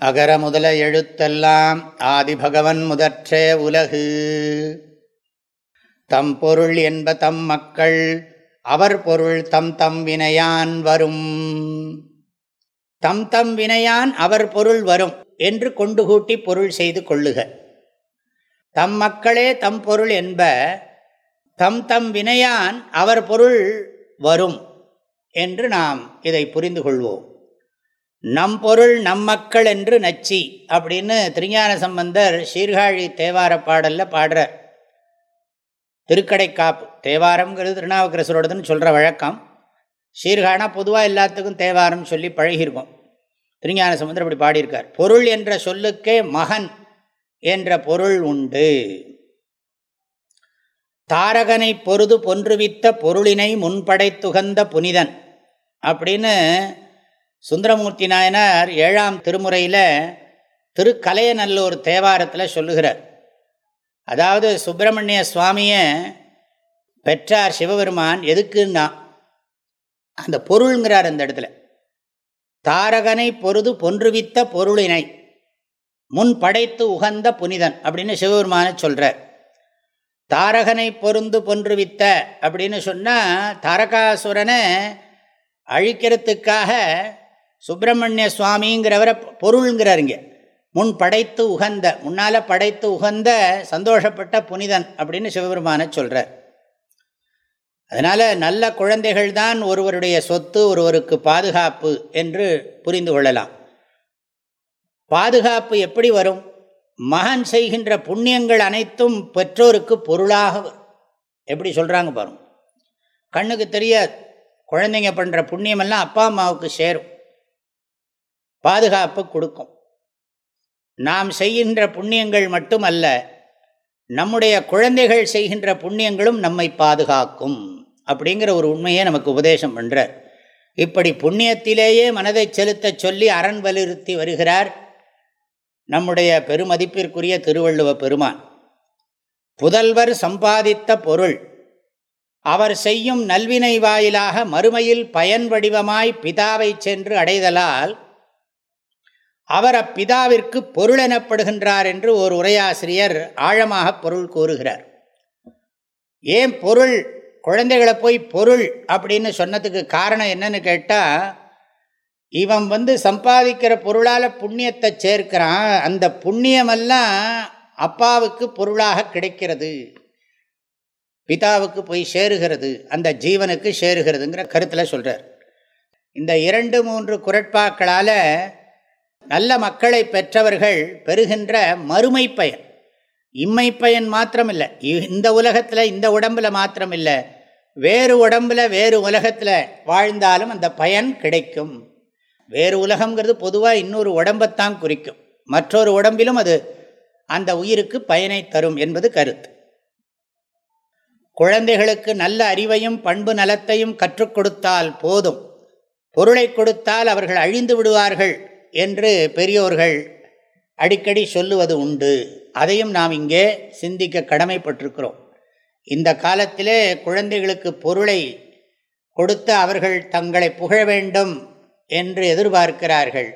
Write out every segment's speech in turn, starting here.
அகர முதல எழுத்தெல்லாம் ஆதிபகவன் முதற்றே உலகு. தம் பொருள் என்ப தம் மக்கள் அவர் பொருள் தம் தம் வினையான் வரும். தம் தம் வினையான் அவர் பொருள் வரும் என்று கொண்டு கூட்டி பொருள் செய்து கொள்ளுக. தம் மக்களே தம் பொருள் என்ப தம் தம் வினையான் அவர் பொருள் வரும் என்று நாம் இதை புரிந்து கொள்வோம். நம் பொருள் நம் மக்கள் என்று நச்சி அப்படின்னு திருஞான சம்பந்தர் சீர்காழி தேவார பாடலில் பாடுறார். திருக்கடைக்காப்பு தேவாரம்ங்கிறது திருநாவுக்கரசரோடதுன்னு சொல்கிற வழக்கம். சீர்கானா பொதுவாக எல்லாத்துக்கும் தேவாரம் சொல்லி பழகியிருக்கோம். திருஞான சம்பந்தர் அப்படி பாடியிருக்கார். பொருள் என்ற சொல்லுக்கே மகன் என்ற பொருள் உண்டு. தாரகனை பொருது பொன்றுவித்த பொருளினை முன்படைத்துகந்த புனிதன் அப்படின்னு சுந்தரமூர்த்தி நாயனார் ஏழாம் திருமுறையில் திருக்கலையநல்லூர் தேவாரத்தில் சொல்லுகிறார். அதாவது சுப்பிரமணிய சுவாமியை பெற்றார் சிவபெருமான் எதுக்குன்னா அந்த பொருள்ங்கிறார் அந்த இடத்துல. தாரகனை பொருது பொன்றுவித்த பொருளினை முன் படைத்து உகந்த புனிதன் அப்படின்னு சிவபெருமான சொல்கிறார் தாரகனை பொருந்து பொன்றுவித்த அப்படின்னு சொன்னால் தாரகாசுரனை அழிக்கிறதுக்காக சுப்பிரமணிய சுவாமிங்கிறவரை பொருளுங்கிறாருங்க. முன் படைத்து உகந்த முன்னால் படைத்து உகந்த சந்தோஷப்பட்ட புனிதன் அப்படின்னு சிவபெருமான சொல்கிறார் அதனால் நல்ல குழந்தைகள் தான் ஒருவருடைய சொத்து ஒருவருக்கு பாதுகாப்பு என்று புரிந்து கொள்ளலாம். பாதுகாப்பு எப்படி வரும்? மகன் செய்கின்ற புண்ணியங்கள் அனைத்தும் பெற்றோருக்கு பொருளாக எப்படி சொல்கிறாங்க பாருங்க. கண்ணுக்கு தெரியாது. குழந்தைங்க பண்ணுற புண்ணியமெல்லாம் அப்பா அம்மாவுக்கு சேரும். பாதுகாப்பு கொடுக்கும். நாம் செய்கின்ற புண்ணியங்கள் மட்டுமல்ல நம்முடைய குழந்தைகள் செய்கின்ற புண்ணியங்களும் நம்மை பாதுகாக்கும் அப்படிங்கிற ஒரு உண்மையை நமக்கு உபதேசம் பண்ணுறார் இப்படி புண்ணியத்திலேயே மனதை செலுத்த சொல்லி அரண் வலியுறுத்தி வருகிறார் நம்முடைய பெருமதிப்பிற்குரிய திருவள்ளுவ பெருமான். புதல்வர் சம்பாதித்த பொருள் அவர் செய்யும் நல்வினை வாயிலாக மறுமையில் பயன் வடிவமாய் பிதாவை சென்று அடைதலால் அவர் அப்பிதாவிற்கு பொருள் எனப்படுகின்றார் என்று ஒரு உரையாசிரியர் ஆழமாக பொருள் கூறுகிறார். ஏன் பொருள் குழந்தைகளை போய் பொருள் அப்படின்னு சொன்னதுக்கு காரணம் என்னன்னு கேட்டால் இவன் வந்து சம்பாதிக்கிற பொருளால் புண்ணியத்தை சேர்க்கிறான். அந்த புண்ணியமெல்லாம் அப்பாவுக்கு பொருளாக கிடைக்கிறது. பிதாவுக்கு போய் சேருகிறது. அந்த ஜீவனுக்கு சேருகிறதுங்கிற கருத்தில் சொல்கிறார் இந்த இரண்டு மூன்று குரட்பாக்களால் நல்ல மக்களை பெற்றவர்கள் பெறுகின்ற மறுமை பயன் இம்மை பயன் மாத்திரமில்லை. இந்த உலகத்தில் இந்த உடம்பில் மாத்திரமில்லை. வேறு உடம்பில் வேறு உலகத்தில் வாழ்ந்தாலும் அந்த பயன் கிடைக்கும். வேறு உலகங்கிறது பொதுவாக இன்னொரு உடம்பைத்தான் குறிக்கும். மற்றொரு உடம்பிலும் அது அந்த உயிருக்கு பயனை தரும் என்பது கருத்து. குழந்தைகளுக்கு நல்ல அறிவையும் பண்பு நலத்தையும் கற்றுக் கொடுத்தால் போதும். பொருளை கொடுத்தால் அவர்கள் அழிந்து விடுவார்கள். என்று பெரியோர்கள் அடிக்கடி சொல்லுவது உண்டு. அதையும் நாம் இங்கே சிந்திக்க கடமைப்பட்டிருக்கிறோம். இந்த காலத்திலே குழந்தைகளுக்கு பொருளை கொடுத்து அவர்கள் தங்களை புகழ வேண்டும் என்று எதிர்பார்க்கிறார்கள்.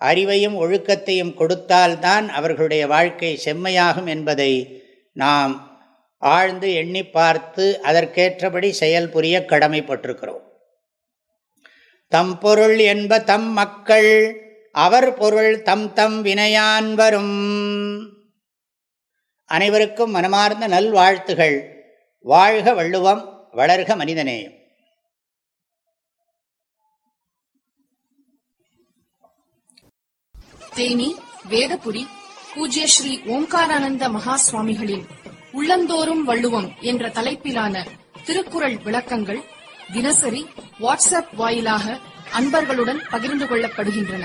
அறிவையும் ஒழுக்கத்தையும் கொடுத்தால்தான் அவர்களுடைய வாழ்க்கை செம்மையாகும் என்பதை நாம் ஆழ்ந்து எண்ணி பார்த்து அதற்கேற்றபடி செயல் புரிய கடமைப்பட்டிருக்கிறோம். தம் பொருள் என்ப தம் மக்கள் அவர் பொருள் தம் தம் வினையான் வரும். அனைவருக்கும் மனமார்ந்த நல்வாழ்த்துகள். வாழ்க வள்ளுவம் வளர்க மனிதநேயம் தேனி வேதபுடி பூஜ்ய ஸ்ரீ ஓம்காரானந்த மகா சுவாமிகளின் உள்ளந்தோறும் வள்ளுவம் என்ற தலைப்பிலான திருக்குறள் விளக்கங்கள் தினசரி வாட்ஸ்அப் வாயிலாக அன்பர்களுடன் பகிர்ந்து கொள்ளப்படுகின்றன.